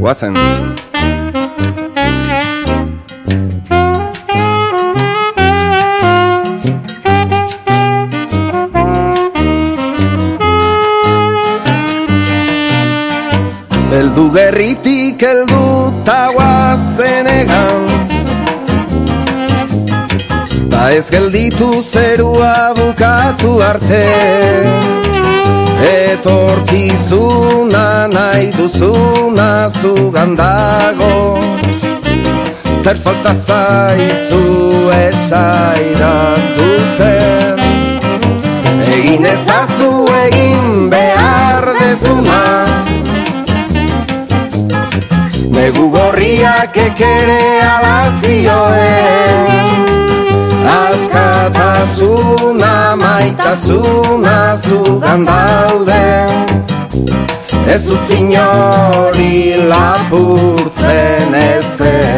Guazen. Eldu gerritik eldu taua zenegan Ta ez gelditu zerua bukatu arte. Etorkizuna nahi duzuna zugandago Zer falta zaizu esaira zuzen gorriak ekere alazioen Askatasuna maitasuna zugan daude Ez utzin hori lapurtzen ezer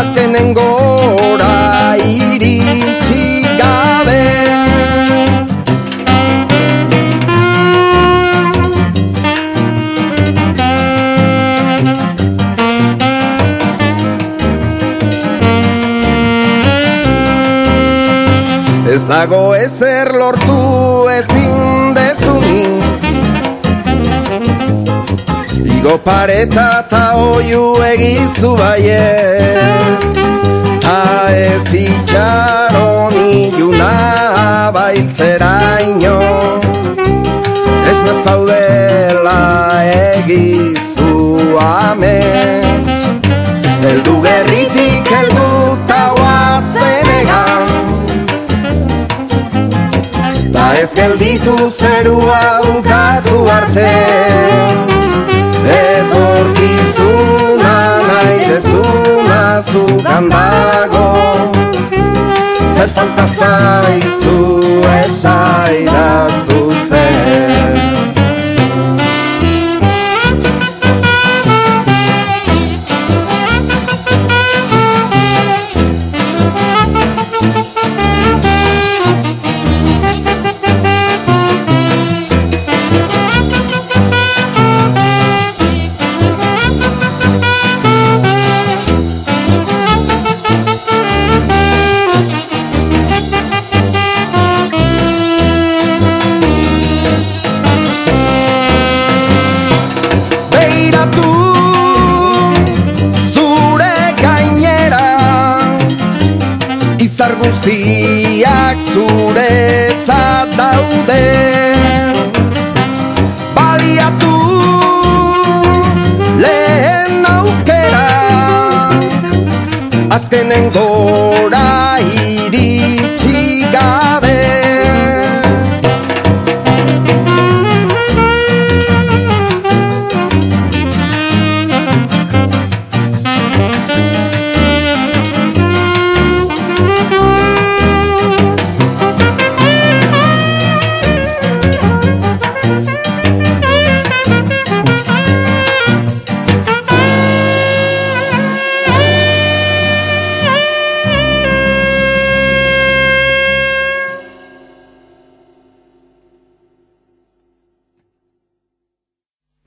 Azkenen gora iritsi gabe. Ez dago ezer lortu ezin dezunik Igo pareta eta oiu egizu baiet bailtzera ino Esna zaudela egizu amets. Eldu gerritik eldu taua zenegan. Ta ez gelditu zerua ukatu arte. Etorkizuna nahi dezuna zugan dago. Zer falta zaizu daude Baliatu lehen aukera Azkenen gora